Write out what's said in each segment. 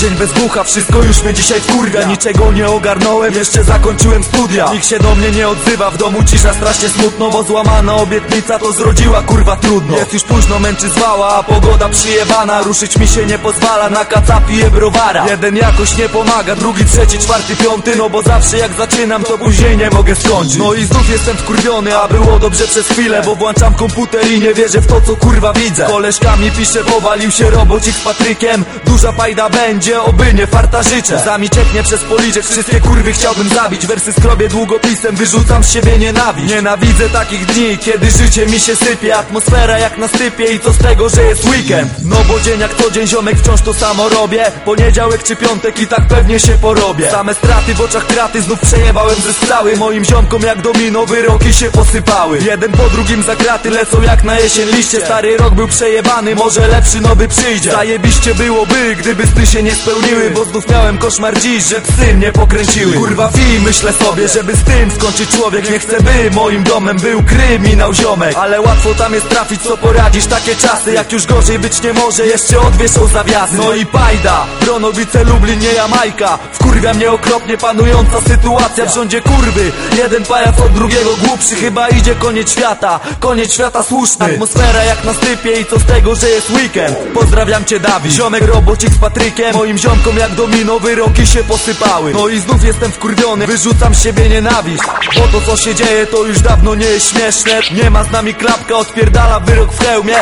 dzień bez bucha, wszystko już mnie dzisiaj wkurwia. Niczego nie ogarnąłem, jeszcze zakończyłem studia. Nikt się do mnie nie odzywa, w domu cisza strasznie smutno Bo złamana obietnica to zrodziła kurwa trudno. Jest już późno, męczy zwała, a pogoda przyjebana Ruszyć mi się nie pozwala, na kaca piję browara. Jeden jakoś nie pomaga, drugi, trzeci, czwarty, piąty No bo zawsze jak zaczynam, to później nie mogę skończyć. No i znów jestem wkurwiony, a było dobrze przez chwilę Bo włączam komputer i nie wierzę w to, co kurwa widzę. Koleżkami piszę, powalił się robocik z Patrykiem. Duża pajda będzie, oby nie farta życzę. Zami cieknie przez policzek, wszystkie kurwy chciałbym zabić. Wersy skrobię długopisem, wyrzucam z siebie nienawiść Nienawidzę takich dni, kiedy życie mi się sypie. Atmosfera jak na stypie i co z tego, że jest weekend. No bo dzień jak co dzień, ziomek wciąż to samo robię. Poniedziałek czy piątek i tak pewnie się porobię. Same straty w oczach kraty, znów przejebałem ze strały Moim ziomkom jak domino wyroki się posypały. Jeden po drugim za kraty lecą jak na jesień liście. Stary rok był przejebany, może lepszy nowy przyjdzie. Zajebiście byłoby, gdyby sny się nie spełniły Bo znów miałem koszmar dziś, że psy mnie pokręciły. Kurwa wi, myślę sobie, żeby z tym skończyć. Człowiek Nie chcę by moim domem był kryminał ziomek. Ale łatwo tam jest trafić, co poradzisz. Takie czasy Jak już gorzej być nie może, jeszcze odwieszą zawiasy. No i pajda, Bronowice, Lublin, nie Jamajka. Wkurwia mnie okropnie panująca sytuacja w rządzie kurwy. Jeden pajac od drugiego głupszy, chyba idzie koniec świata. Koniec świata słuszny. Atmosfera jak na stypie i co z tego, że jest weekend. Pozdrawiam cię Dawid. Ziomek robocik z Patrykiem Moim ziomkom jak domino wyroki się posypały. No i znów jestem wkurwiony, wyrzucam z siebie nienawiść. Bo to co się dzieje to już dawno nie jest śmieszne Nie ma z nami klapka, odpierdala wyrok w hełmie.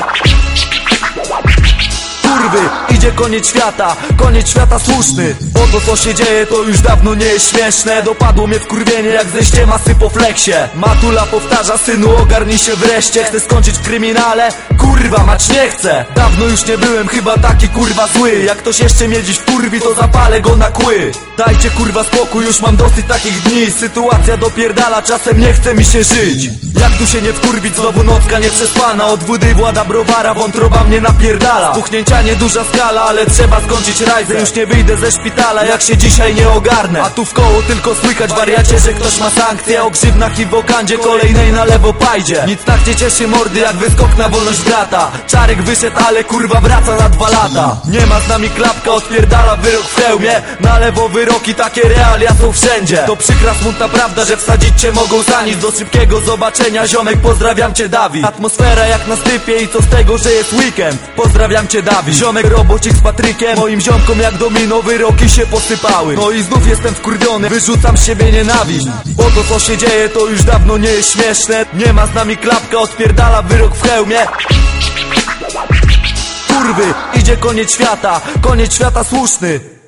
Kurwy Idzie koniec świata, koniec świata słuszny to co się dzieje to już dawno nie jest śmieszne Dopadło mnie wkurwienie jak zejście masy po fleksie. Matula powtarza synu ogarnij się wreszcie. Chcę skończyć w kryminale, kurwa mać nie chcę. Dawno już nie byłem chyba taki kurwa zły. Jak ktoś jeszcze mnie dziś wkurwi to zapalę go na kły. Dajcie kurwa spokój, już mam dosyć takich dni. Sytuacja dopierdala, czasem nie chce mi się żyć. Jak tu się nie wkurwić, znowu nocka nieprzespana Od wody włada browara, wątroba mnie napierdala. Puchnięcia nieduża skala, ale trzeba skończyć rajzę Już nie wyjdę ze szpitala, jak się dzisiaj nie ogarnę? A tu w koło tylko słychać wariacie, że ktoś ma sankcje. O grzywnach i wokandzie, kolejnej na lewo pajdzie. Nic tak nie cieszy mordy, jak wyskok na wolność brata. Czarek wyszedł, ale kurwa wraca na dwa lata. Nie ma z nami klapka, odpierdala wyrok w hełmie. Na lewo wyroki, takie realia są wszędzie. To przykra, smutna prawda, że wsadzić cię mogą za nic. Do szybkiego zobaczenia, ziomek, pozdrawiam cię Dawid. Atmosfera jak na stypie i co z tego, że jest weekend. Pozdrawiam cię Dawid. Ziomek robocik z Patrykiem. Moim ziomkom jak domino wyroki się posypały. No i znów jestem wkurwiony, wyrzucam z siebie nienawiść Bo to co się dzieje to już dawno nie jest śmieszne. Nie ma z nami klapka, odpierdala wyrok w hełmie. Kurwy, idzie koniec świata, koniec świata słuszny